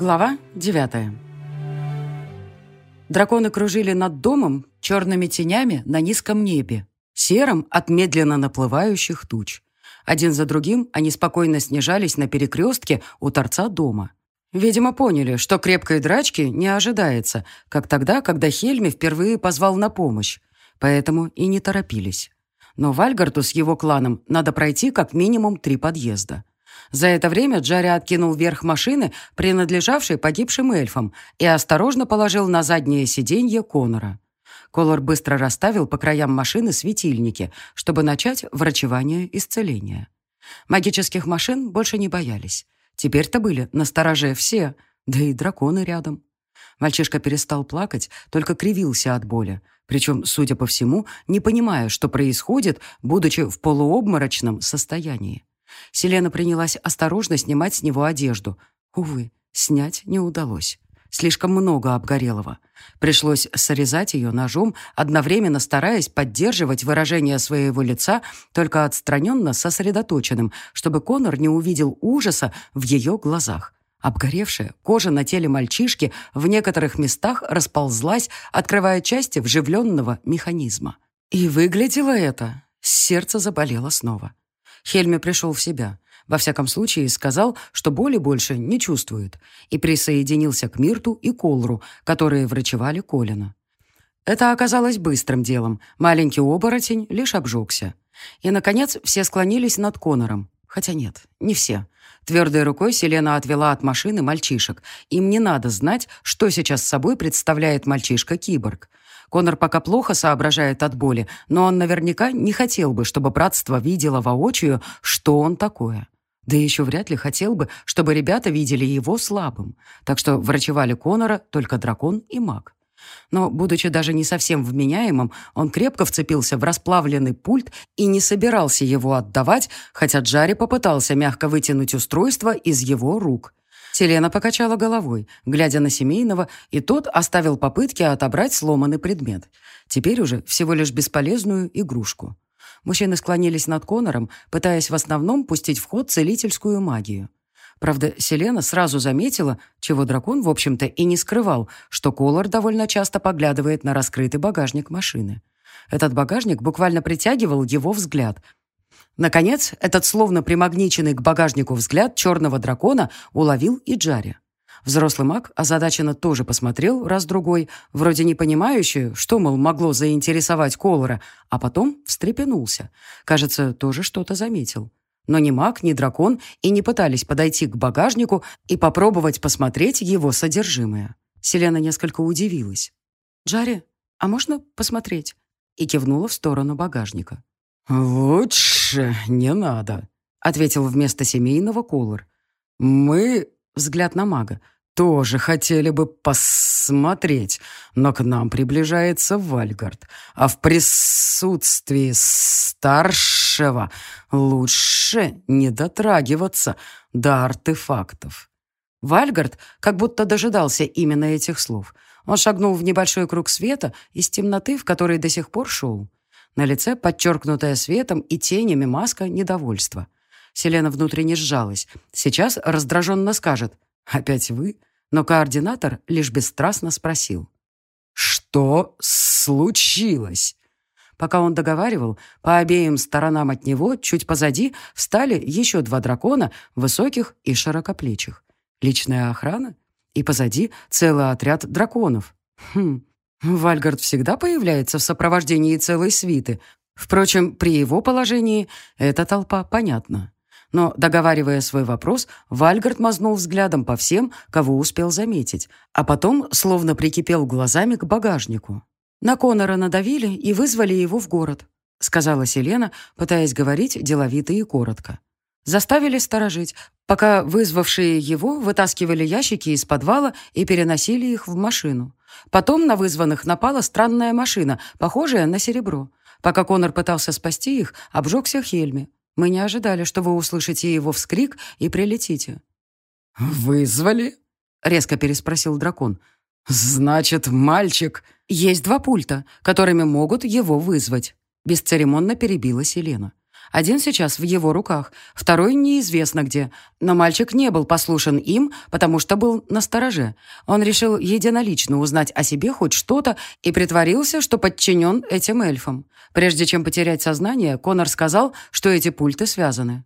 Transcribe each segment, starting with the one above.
Глава 9 Драконы кружили над домом черными тенями на низком небе, серым от медленно наплывающих туч. Один за другим они спокойно снижались на перекрестке у торца дома. Видимо, поняли, что крепкой драчки не ожидается, как тогда, когда Хельми впервые позвал на помощь, поэтому и не торопились. Но Вальгарту с его кланом надо пройти как минимум три подъезда. За это время Джарри откинул верх машины, принадлежавшей погибшим эльфам, и осторожно положил на заднее сиденье Конора. Колор быстро расставил по краям машины светильники, чтобы начать врачевание исцеления. Магических машин больше не боялись. Теперь-то были настороже все, да и драконы рядом. Мальчишка перестал плакать, только кривился от боли, причем, судя по всему, не понимая, что происходит, будучи в полуобморочном состоянии. Селена принялась осторожно снимать с него одежду. Увы, снять не удалось. Слишком много обгорелого. Пришлось срезать ее ножом, одновременно стараясь поддерживать выражение своего лица, только отстраненно сосредоточенным, чтобы Конор не увидел ужаса в ее глазах. Обгоревшая кожа на теле мальчишки в некоторых местах расползлась, открывая части вживленного механизма. И выглядело это. Сердце заболело снова. Хельми пришел в себя. Во всяком случае, сказал, что боли больше не чувствует, и присоединился к Мирту и Колру, которые врачевали Колина. Это оказалось быстрым делом. Маленький оборотень лишь обжегся. И, наконец, все склонились над Конором. Хотя нет, не все. Твердой рукой Селена отвела от машины мальчишек. Им не надо знать, что сейчас собой представляет мальчишка-киборг. Конор пока плохо соображает от боли, но он наверняка не хотел бы, чтобы братство видело воочию, что он такое. Да еще вряд ли хотел бы, чтобы ребята видели его слабым. Так что врачевали Конора только дракон и маг. Но, будучи даже не совсем вменяемым, он крепко вцепился в расплавленный пульт и не собирался его отдавать, хотя Джари попытался мягко вытянуть устройство из его рук. Селена покачала головой, глядя на семейного, и тот оставил попытки отобрать сломанный предмет. Теперь уже всего лишь бесполезную игрушку. Мужчины склонились над Конором, пытаясь в основном пустить в ход целительскую магию. Правда, Селена сразу заметила, чего дракон, в общем-то, и не скрывал, что Колор довольно часто поглядывает на раскрытый багажник машины. Этот багажник буквально притягивал его взгляд, Наконец, этот словно примагниченный к багажнику взгляд черного дракона уловил и Джари. Взрослый маг озадаченно тоже посмотрел раз-другой, вроде не понимающий, что, мол, могло заинтересовать Колора, а потом встрепенулся. Кажется, тоже что-то заметил. Но ни маг, ни дракон и не пытались подойти к багажнику и попробовать посмотреть его содержимое. Селена несколько удивилась. «Джари, а можно посмотреть?» и кивнула в сторону багажника. «Лучше не надо», — ответил вместо семейного Колор. «Мы, взгляд на мага, тоже хотели бы посмотреть, но к нам приближается Вальгард, а в присутствии старшего лучше не дотрагиваться до артефактов». Вальгард как будто дожидался именно этих слов. Он шагнул в небольшой круг света из темноты, в которой до сих пор шел. На лице подчеркнутая светом и тенями маска недовольства. Селена внутренне сжалась. Сейчас раздраженно скажет «Опять вы?» Но координатор лишь бесстрастно спросил. «Что случилось?» Пока он договаривал, по обеим сторонам от него, чуть позади, встали еще два дракона, высоких и широкоплечих. Личная охрана? И позади целый отряд драконов. Хм, Вальгард всегда появляется в сопровождении целой свиты. Впрочем, при его положении эта толпа понятна. Но, договаривая свой вопрос, Вальгард мазнул взглядом по всем, кого успел заметить, а потом словно прикипел глазами к багажнику. На Конора надавили и вызвали его в город, сказала Селена, пытаясь говорить деловито и коротко. Заставили сторожить, пока вызвавшие его вытаскивали ящики из подвала и переносили их в машину. Потом на вызванных напала странная машина, похожая на серебро. Пока Конор пытался спасти их, обжегся Хельми. Мы не ожидали, что вы услышите его вскрик и прилетите». «Вызвали?» — резко переспросил дракон. «Значит, мальчик...» «Есть два пульта, которыми могут его вызвать», — бесцеремонно перебила Селена. Один сейчас в его руках, второй неизвестно где. Но мальчик не был послушен им, потому что был на стороже. Он решил единолично узнать о себе хоть что-то и притворился, что подчинен этим эльфам. Прежде чем потерять сознание, Конор сказал, что эти пульты связаны.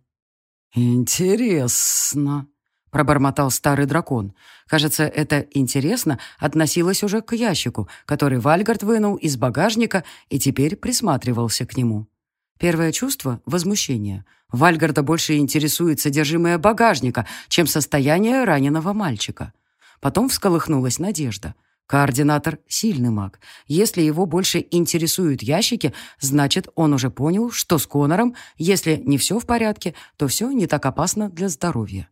«Интересно», — пробормотал старый дракон. Кажется, это «интересно» относилось уже к ящику, который Вальгард вынул из багажника и теперь присматривался к нему. Первое чувство — возмущение. Вальгарда больше интересует содержимое багажника, чем состояние раненого мальчика. Потом всколыхнулась надежда. Координатор — сильный маг. Если его больше интересуют ящики, значит, он уже понял, что с Конором, если не все в порядке, то все не так опасно для здоровья.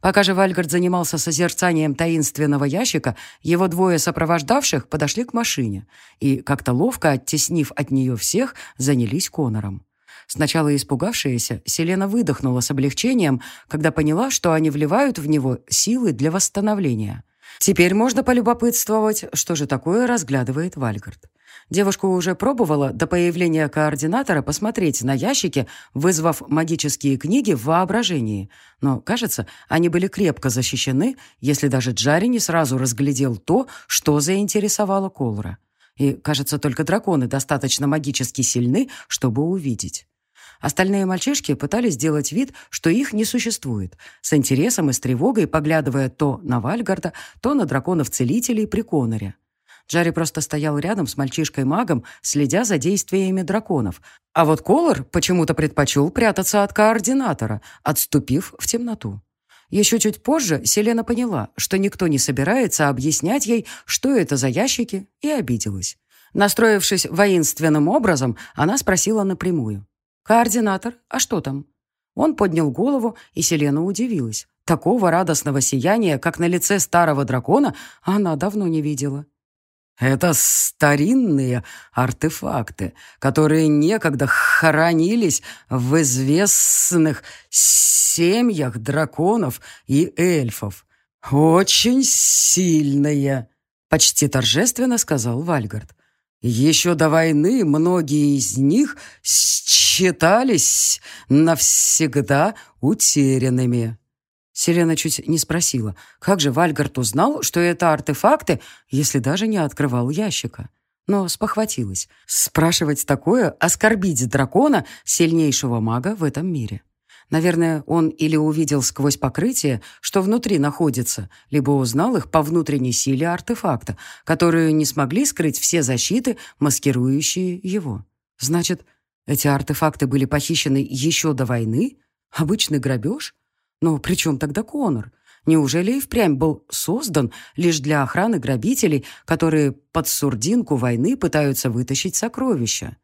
Пока же Вальгард занимался созерцанием таинственного ящика, его двое сопровождавших подошли к машине и, как-то ловко оттеснив от нее всех, занялись Конором. Сначала испугавшаяся, Селена выдохнула с облегчением, когда поняла, что они вливают в него силы для восстановления. Теперь можно полюбопытствовать, что же такое разглядывает Вальгард. Девушка уже пробовала до появления координатора посмотреть на ящики, вызвав магические книги в воображении. Но, кажется, они были крепко защищены, если даже Джари не сразу разглядел то, что заинтересовало Колора. И, кажется, только драконы достаточно магически сильны, чтобы увидеть. Остальные мальчишки пытались сделать вид, что их не существует, с интересом и с тревогой поглядывая то на Вальгарда, то на драконов-целителей при Коноре. Джарри просто стоял рядом с мальчишкой-магом, следя за действиями драконов. А вот Колор почему-то предпочел прятаться от координатора, отступив в темноту. Еще чуть позже Селена поняла, что никто не собирается объяснять ей, что это за ящики, и обиделась. Настроившись воинственным образом, она спросила напрямую. «Координатор, а что там?» Он поднял голову, и Селена удивилась. Такого радостного сияния, как на лице старого дракона, она давно не видела. Это старинные артефакты, которые некогда хранились в известных семьях драконов и эльфов. Очень сильные, почти торжественно сказал Вальгард. Еще до войны многие из них считались навсегда утерянными. Селена чуть не спросила, как же Вальгард узнал, что это артефакты, если даже не открывал ящика. Но спохватилась. Спрашивать такое — оскорбить дракона, сильнейшего мага в этом мире. Наверное, он или увидел сквозь покрытие, что внутри находится, либо узнал их по внутренней силе артефакта, которую не смогли скрыть все защиты, маскирующие его. Значит, эти артефакты были похищены еще до войны? Обычный грабеж? Но при чем тогда Конор? Неужели и впрямь был создан лишь для охраны грабителей, которые под сурдинку войны пытаются вытащить сокровища?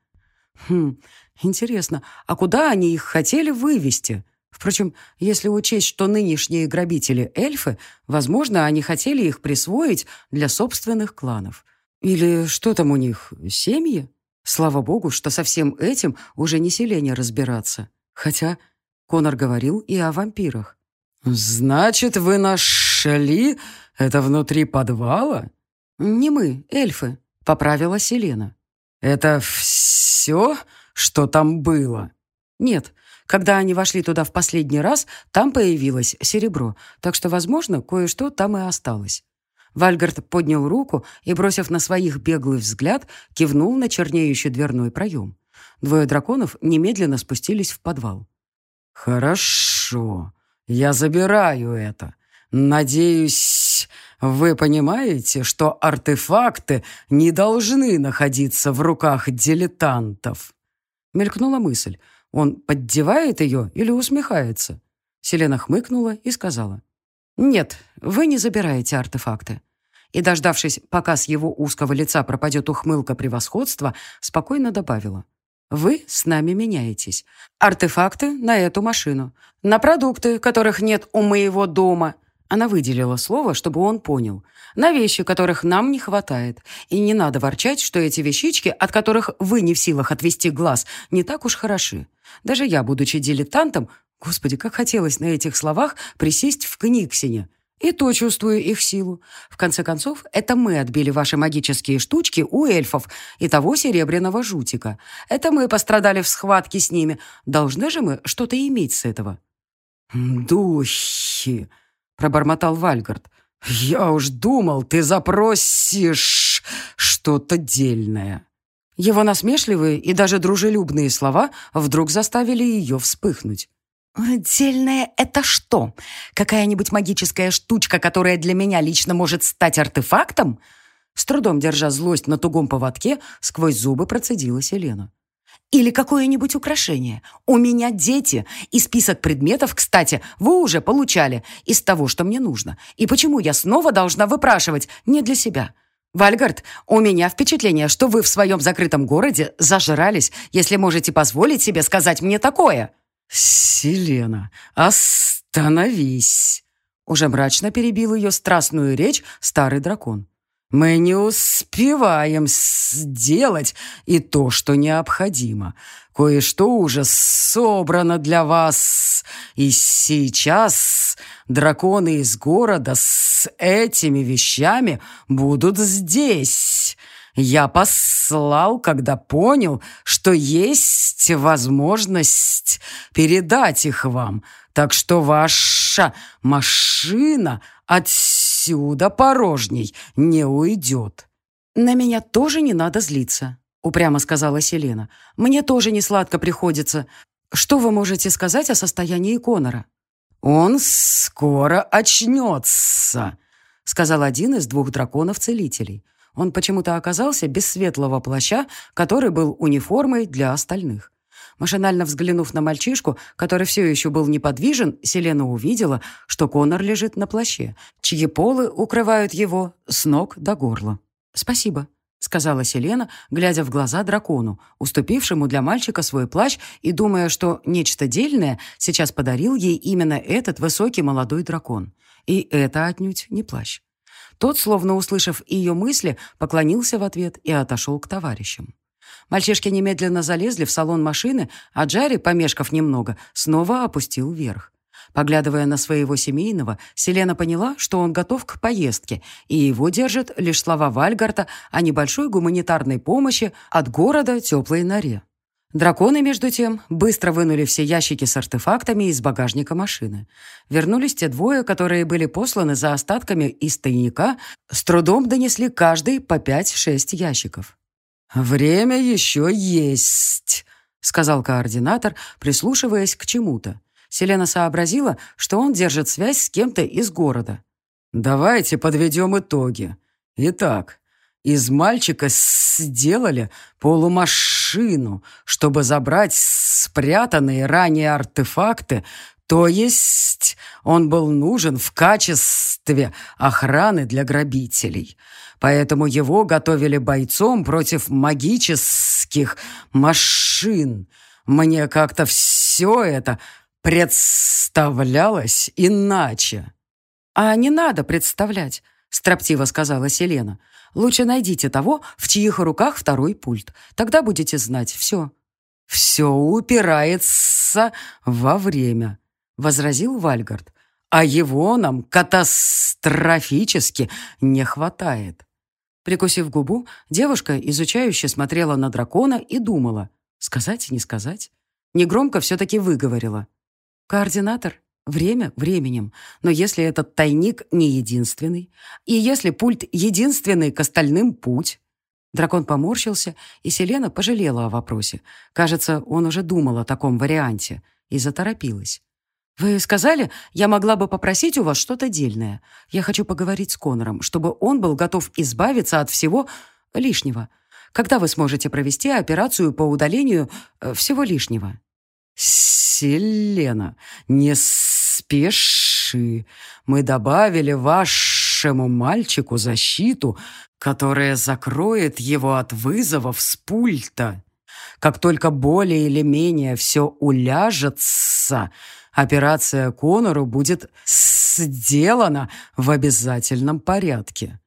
Хм, интересно, а куда они их хотели вывести? Впрочем, если учесть, что нынешние грабители — эльфы, возможно, они хотели их присвоить для собственных кланов. Или что там у них, семьи? Слава богу, что со всем этим уже не селение разбираться. Хотя Конор говорил и о вампирах. «Значит, вы нашли это внутри подвала?» «Не мы, эльфы», — поправила Селена. «Это все, что там было?» «Нет. Когда они вошли туда в последний раз, там появилось серебро, так что, возможно, кое-что там и осталось». Вальгард поднял руку и, бросив на своих беглый взгляд, кивнул на чернеющий дверной проем. Двое драконов немедленно спустились в подвал. «Хорошо, я забираю это. Надеюсь, вы понимаете, что артефакты не должны находиться в руках дилетантов?» Мелькнула мысль. Он поддевает ее или усмехается? Селена хмыкнула и сказала. «Нет, вы не забираете артефакты». И, дождавшись, пока с его узкого лица пропадет ухмылка превосходства, спокойно добавила. Вы с нами меняетесь. Артефакты на эту машину. На продукты, которых нет у моего дома. Она выделила слово, чтобы он понял. На вещи, которых нам не хватает. И не надо ворчать, что эти вещички, от которых вы не в силах отвести глаз, не так уж хороши. Даже я, будучи дилетантом, господи, как хотелось на этих словах присесть в Книксине. И то чувствую их силу. В конце концов, это мы отбили ваши магические штучки у эльфов и того серебряного жутика. Это мы пострадали в схватке с ними. Должны же мы что-то иметь с этого?» «Духи!» — пробормотал Вальгард. «Я уж думал, ты запросишь что-то дельное». Его насмешливые и даже дружелюбные слова вдруг заставили ее вспыхнуть. «Дельное — это что? Какая-нибудь магическая штучка, которая для меня лично может стать артефактом?» С трудом держа злость на тугом поводке, сквозь зубы процедила Селена. «Или какое-нибудь украшение. У меня дети, и список предметов, кстати, вы уже получали из того, что мне нужно. И почему я снова должна выпрашивать не для себя?» «Вальгард, у меня впечатление, что вы в своем закрытом городе зажрались, если можете позволить себе сказать мне такое». «Селена, остановись!» Уже мрачно перебил ее страстную речь старый дракон. «Мы не успеваем сделать и то, что необходимо. Кое-что уже собрано для вас, и сейчас драконы из города с этими вещами будут здесь». Я послал, когда понял, что есть возможность передать их вам. Так что ваша машина отсюда порожней не уйдет». «На меня тоже не надо злиться», — упрямо сказала Селена. «Мне тоже не сладко приходится. Что вы можете сказать о состоянии Конора?» «Он скоро очнется», — сказал один из двух драконов-целителей. Он почему-то оказался без светлого плаща, который был униформой для остальных. Машинально взглянув на мальчишку, который все еще был неподвижен, Селена увидела, что Конор лежит на плаще, чьи полы укрывают его с ног до горла. «Спасибо», — сказала Селена, глядя в глаза дракону, уступившему для мальчика свой плащ и думая, что нечто дельное сейчас подарил ей именно этот высокий молодой дракон. И это отнюдь не плащ. Тот, словно услышав ее мысли, поклонился в ответ и отошел к товарищам. Мальчишки немедленно залезли в салон машины, а Джарри, помешков немного, снова опустил вверх. Поглядывая на своего семейного, Селена поняла, что он готов к поездке, и его держат лишь слова Вальгарта о небольшой гуманитарной помощи от города теплой норе. Драконы, между тем, быстро вынули все ящики с артефактами из багажника машины. Вернулись те двое, которые были посланы за остатками из тайника, с трудом донесли каждый по пять-шесть ящиков. «Время еще есть», — сказал координатор, прислушиваясь к чему-то. Селена сообразила, что он держит связь с кем-то из города. «Давайте подведем итоги. Итак, из мальчика сделали полумашину, чтобы забрать спрятанные ранее артефакты, то есть он был нужен в качестве охраны для грабителей. Поэтому его готовили бойцом против магических машин. Мне как-то все это представлялось иначе. «А не надо представлять», — строптиво сказала Селена. Лучше найдите того, в чьих руках второй пульт. Тогда будете знать все». «Все упирается во время», — возразил Вальгард. «А его нам катастрофически не хватает». Прикусив губу, девушка, изучающе смотрела на дракона и думала, сказать, не сказать. Негромко все-таки выговорила. «Координатор, Время временем, но если этот тайник не единственный, и если пульт единственный к остальным путь... Дракон поморщился, и Селена пожалела о вопросе. Кажется, он уже думал о таком варианте и заторопилась. «Вы сказали, я могла бы попросить у вас что-то дельное. Я хочу поговорить с Конором, чтобы он был готов избавиться от всего лишнего. Когда вы сможете провести операцию по удалению э, всего лишнего?» «Селена, не спеши. Мы добавили вашему мальчику защиту, которая закроет его от вызовов с пульта. Как только более или менее все уляжется, операция Конору будет сделана в обязательном порядке».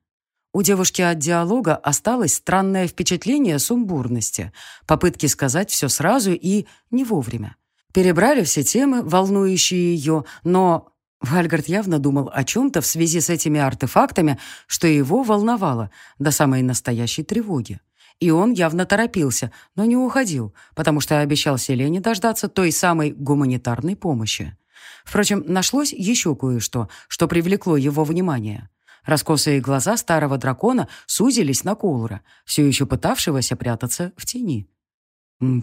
У девушки от диалога осталось странное впечатление сумбурности, попытки сказать все сразу и не вовремя. Перебрали все темы, волнующие ее, но Вальгард явно думал о чем-то в связи с этими артефактами, что его волновало до самой настоящей тревоги. И он явно торопился, но не уходил, потому что обещал Селене дождаться той самой гуманитарной помощи. Впрочем, нашлось еще кое-что, что привлекло его внимание. Раскосые глаза старого дракона сузились на Колора, все еще пытавшегося прятаться в тени.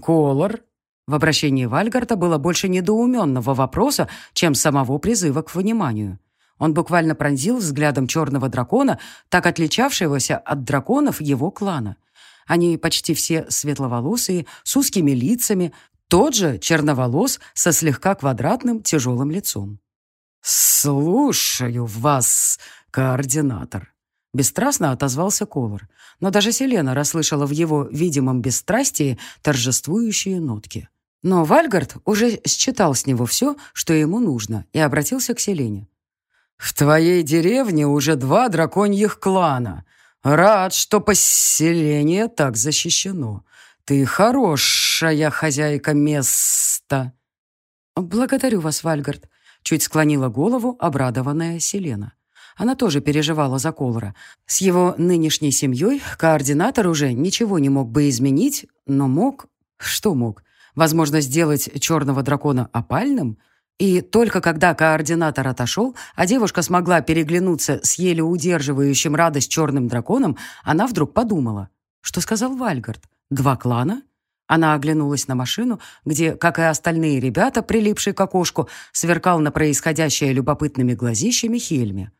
«Колор?» В обращении Вальгарта было больше недоуменного вопроса, чем самого призыва к вниманию. Он буквально пронзил взглядом черного дракона, так отличавшегося от драконов его клана. Они почти все светловолосые, с узкими лицами, тот же черноволос со слегка квадратным тяжелым лицом. «Слушаю вас, координатор», — бесстрастно отозвался Колор, но даже Селена расслышала в его видимом бесстрастии торжествующие нотки. Но Вальгард уже считал с него все, что ему нужно, и обратился к Селене. «В твоей деревне уже два драконьих клана. Рад, что поселение так защищено. Ты хорошая хозяйка места». «Благодарю вас, Вальгард», — чуть склонила голову обрадованная Селена. Она тоже переживала за Колора. С его нынешней семьей координатор уже ничего не мог бы изменить, но мог... Что мог? Возможно, сделать черного дракона опальным, и только когда координатор отошел, а девушка смогла переглянуться с еле удерживающим радость черным драконом, она вдруг подумала, что сказал Вальгард. «Два клана?» Она оглянулась на машину, где, как и остальные ребята, прилипшие к окошку, сверкал на происходящее любопытными глазищами Хельме.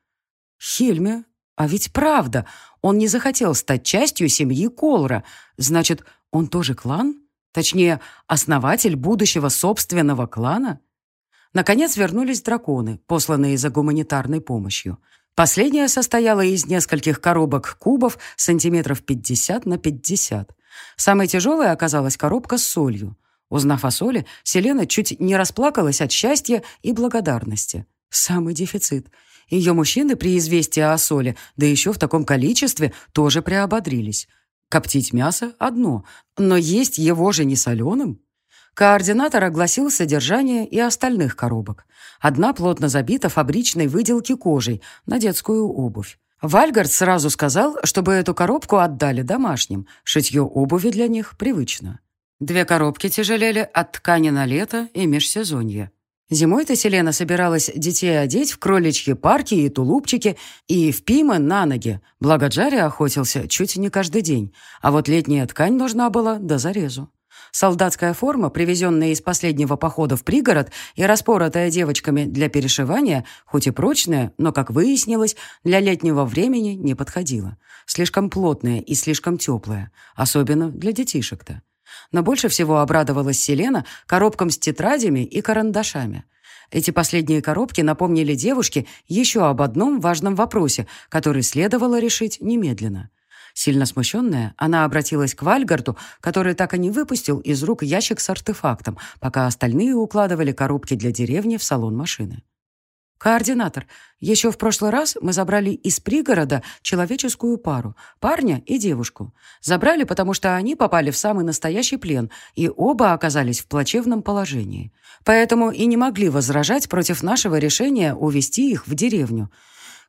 «Хельме? А ведь правда, он не захотел стать частью семьи Колра. Значит, он тоже клан?» Точнее, основатель будущего собственного клана? Наконец вернулись драконы, посланные за гуманитарной помощью. Последняя состояла из нескольких коробок кубов сантиметров 50 на 50. Самой тяжелой оказалась коробка с солью. Узнав о соли, Селена чуть не расплакалась от счастья и благодарности. Самый дефицит. Ее мужчины при известии о соли, да еще в таком количестве, тоже приободрились. Коптить мясо – одно, но есть его же не соленым. Координатор огласил содержание и остальных коробок. Одна плотно забита фабричной выделки кожей на детскую обувь. Вальгард сразу сказал, чтобы эту коробку отдали домашним. Шитье обуви для них привычно. Две коробки тяжелели от ткани на лето и межсезонье. Зимой-то Селена собиралась детей одеть в кроличьи парки и тулупчики и в пимы на ноги, благо Джарри охотился чуть не каждый день, а вот летняя ткань нужна была до зарезу. Солдатская форма, привезенная из последнего похода в пригород и распоротая девочками для перешивания, хоть и прочная, но, как выяснилось, для летнего времени не подходила. Слишком плотная и слишком теплая, особенно для детишек-то. Но больше всего обрадовалась Селена коробкам с тетрадями и карандашами. Эти последние коробки напомнили девушке еще об одном важном вопросе, который следовало решить немедленно. Сильно смущенная, она обратилась к Вальгарду, который так и не выпустил из рук ящик с артефактом, пока остальные укладывали коробки для деревни в салон машины. «Координатор, еще в прошлый раз мы забрали из пригорода человеческую пару, парня и девушку. Забрали, потому что они попали в самый настоящий плен, и оба оказались в плачевном положении. Поэтому и не могли возражать против нашего решения увезти их в деревню.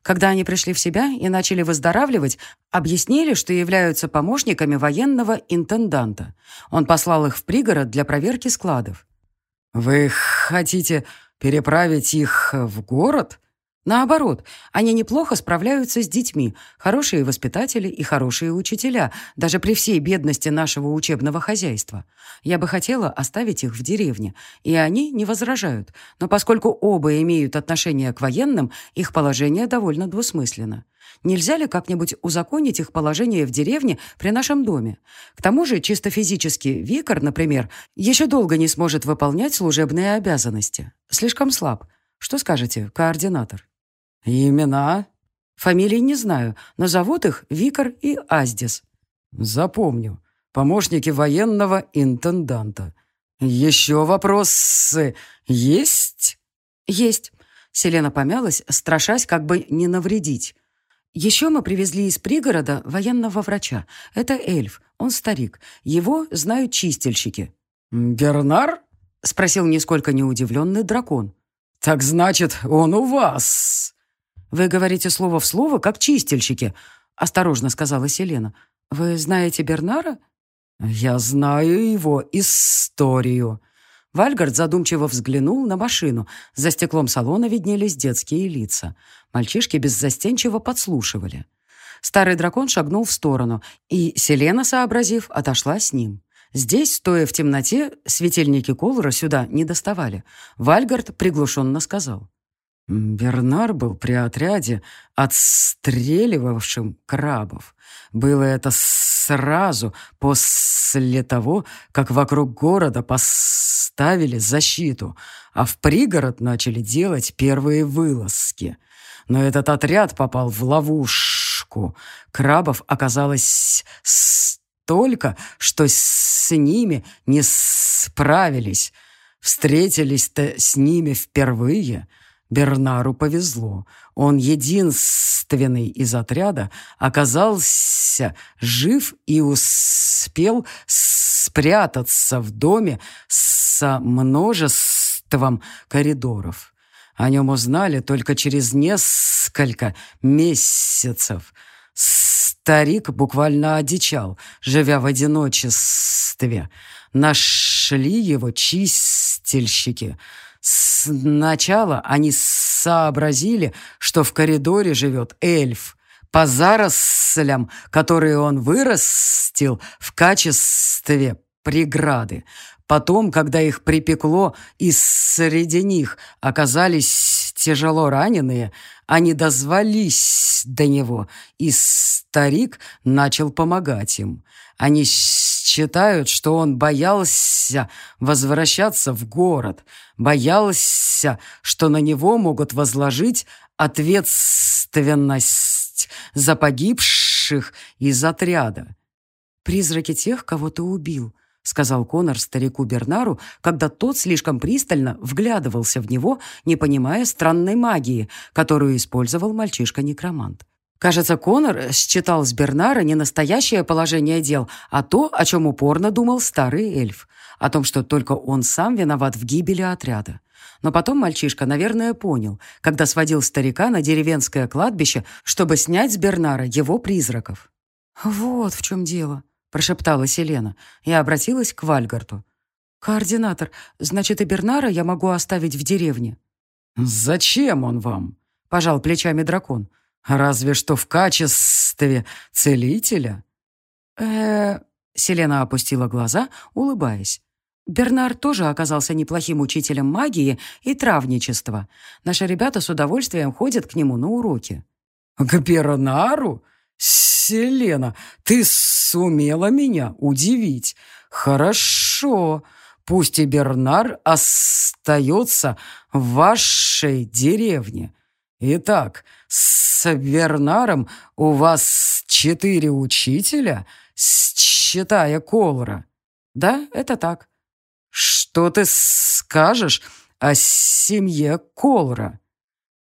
Когда они пришли в себя и начали выздоравливать, объяснили, что являются помощниками военного интенданта. Он послал их в пригород для проверки складов. «Вы хотите Переправить их в город? Наоборот, они неплохо справляются с детьми, хорошие воспитатели и хорошие учителя, даже при всей бедности нашего учебного хозяйства. Я бы хотела оставить их в деревне, и они не возражают, но поскольку оба имеют отношение к военным, их положение довольно двусмысленно. Нельзя ли как-нибудь узаконить их положение в деревне при нашем доме? К тому же, чисто физически, Викар, например, еще долго не сможет выполнять служебные обязанности. Слишком слаб. Что скажете, координатор? Имена? Фамилии не знаю, но зовут их Викар и Аздис. Запомню. Помощники военного интенданта. Еще вопросы есть? Есть. Селена помялась, страшась как бы не навредить. Еще мы привезли из пригорода военного врача. Это эльф, он старик. Его знают чистильщики». «Бернар?» — спросил нисколько неудивленный дракон. «Так значит, он у вас!» «Вы говорите слово в слово, как чистильщики», — осторожно сказала Селена. «Вы знаете Бернара?» «Я знаю его историю». Вальгард задумчиво взглянул на машину. За стеклом салона виднелись детские лица. Мальчишки беззастенчиво подслушивали. Старый дракон шагнул в сторону, и Селена, сообразив, отошла с ним. Здесь, стоя в темноте, светильники Колора сюда не доставали. Вальгард приглушенно сказал. Бернар был при отряде, отстреливавшим крабов. Было это сразу после того, как вокруг города поставили защиту, а в пригород начали делать первые вылазки. Но этот отряд попал в ловушку. Крабов оказалось столько, что с ними не справились. Встретились-то с ними впервые — Бернару повезло. Он единственный из отряда оказался жив и успел спрятаться в доме с множеством коридоров. О нем узнали только через несколько месяцев. Старик буквально одичал, живя в одиночестве. Нашли его чистильщики — Сначала они сообразили, что в коридоре живет эльф. По зарослям, которые он вырастил в качестве преграды. Потом, когда их припекло, и среди них оказались тяжело раненые, они дозвались до него, и старик начал помогать им. Они считают, что он боялся возвращаться в город, боялся, что на него могут возложить ответственность за погибших из отряда. «Призраки тех, кого ты убил», — сказал Конор старику Бернару, когда тот слишком пристально вглядывался в него, не понимая странной магии, которую использовал мальчишка-некромант. Кажется, Конор считал с Бернара не настоящее положение дел, а то, о чем упорно думал старый эльф. О том, что только он сам виноват в гибели отряда. Но потом мальчишка, наверное, понял, когда сводил старика на деревенское кладбище, чтобы снять с Бернара его призраков. «Вот в чем дело», — прошептала Селена и обратилась к Вальгарту. «Координатор, значит, и Бернара я могу оставить в деревне?» «Зачем он вам?» — пожал плечами дракон. Разве что в качестве целителя. э Селена опустила глаза, улыбаясь. Бернар тоже оказался неплохим учителем магии и травничества. Наши ребята с удовольствием ходят к нему на уроки. «К Бернару? Селена, ты сумела меня удивить. Хорошо. Пусть и Бернар остается в вашей деревне. Итак, с Вернаром у вас четыре учителя, считая Колора. Да, это так. Что ты скажешь о семье Колора?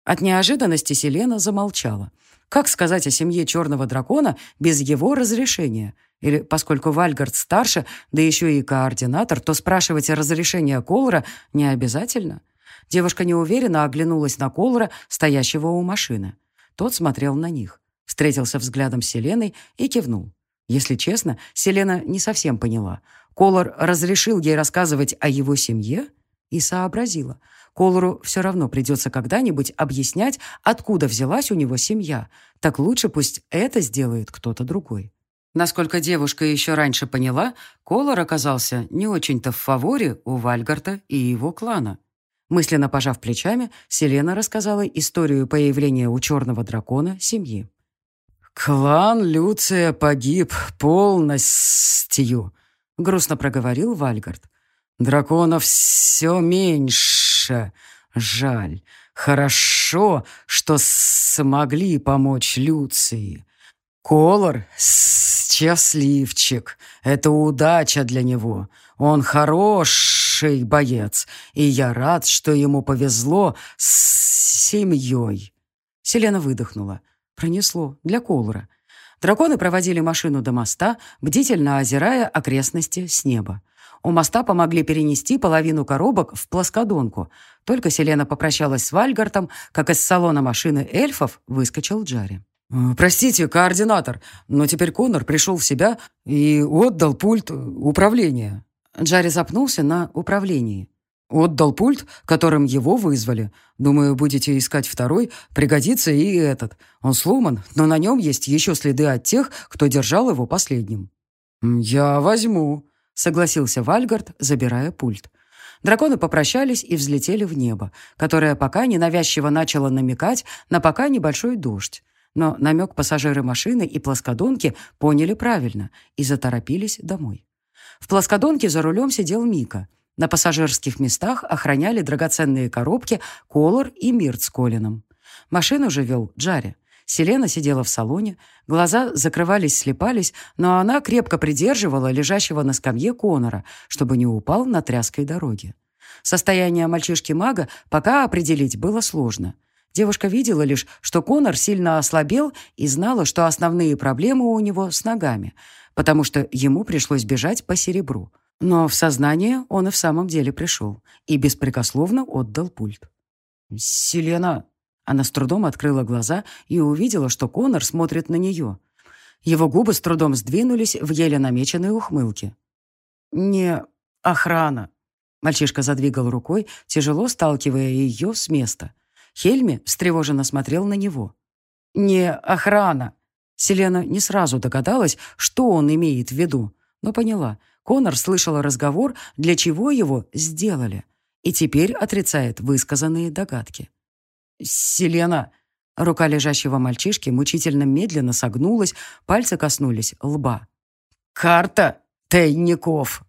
От неожиданности Селена замолчала. Как сказать о семье черного дракона без его разрешения? Или, поскольку Вальгард старше, да еще и координатор, то спрашивать разрешения Колора не обязательно. Девушка неуверенно оглянулась на Колора, стоящего у машины. Тот смотрел на них, встретился взглядом с Селеной и кивнул. Если честно, Селена не совсем поняла. Колор разрешил ей рассказывать о его семье и сообразила. Колору все равно придется когда-нибудь объяснять, откуда взялась у него семья. Так лучше пусть это сделает кто-то другой. Насколько девушка еще раньше поняла, Колор оказался не очень-то в фаворе у Вальгарта и его клана. Мысленно пожав плечами, Селена рассказала историю появления у черного дракона семьи. «Клан Люция погиб полностью», — грустно проговорил Вальгард. «Драконов все меньше. Жаль. Хорошо, что смогли помочь Люции. Колор — счастливчик. Это удача для него. Он хороший боец, и я рад, что ему повезло с семьей». Селена выдохнула. Пронесло. Для Колора. Драконы проводили машину до моста, бдительно озирая окрестности с неба. У моста помогли перенести половину коробок в плоскодонку. Только Селена попрощалась с Вальгартом, как из салона машины эльфов выскочил Джарри. «Э, «Простите, координатор, но теперь Конор пришел в себя и отдал пульт управления». Джарри запнулся на управлении. «Отдал пульт, которым его вызвали. Думаю, будете искать второй, пригодится и этот. Он сломан, но на нем есть еще следы от тех, кто держал его последним». «Я возьму», — согласился Вальгард, забирая пульт. Драконы попрощались и взлетели в небо, которое пока ненавязчиво начало намекать на пока небольшой дождь. Но намек пассажиры машины и плоскодонки поняли правильно и заторопились домой. В плоскодонке за рулем сидел Мика. На пассажирских местах охраняли драгоценные коробки Колор и Мирт с Колином. Машину же вел Джари. Селена сидела в салоне, глаза закрывались-слепались, но она крепко придерживала лежащего на скамье Конора, чтобы не упал на тряской дороге. Состояние мальчишки-мага пока определить было сложно. Девушка видела лишь, что Конор сильно ослабел и знала, что основные проблемы у него с ногами, потому что ему пришлось бежать по серебру. Но в сознание он и в самом деле пришел и беспрекословно отдал пульт. «Селена!» Она с трудом открыла глаза и увидела, что Конор смотрит на нее. Его губы с трудом сдвинулись в еле намеченной ухмылке. «Не охрана!» Мальчишка задвигал рукой, тяжело сталкивая ее с места. Хельми встревоженно смотрел на него. «Не охрана!» Селена не сразу догадалась, что он имеет в виду, но поняла. Конор слышал разговор, для чего его сделали, и теперь отрицает высказанные догадки. «Селена!» Рука лежащего мальчишки мучительно медленно согнулась, пальцы коснулись лба. «Карта тайников!»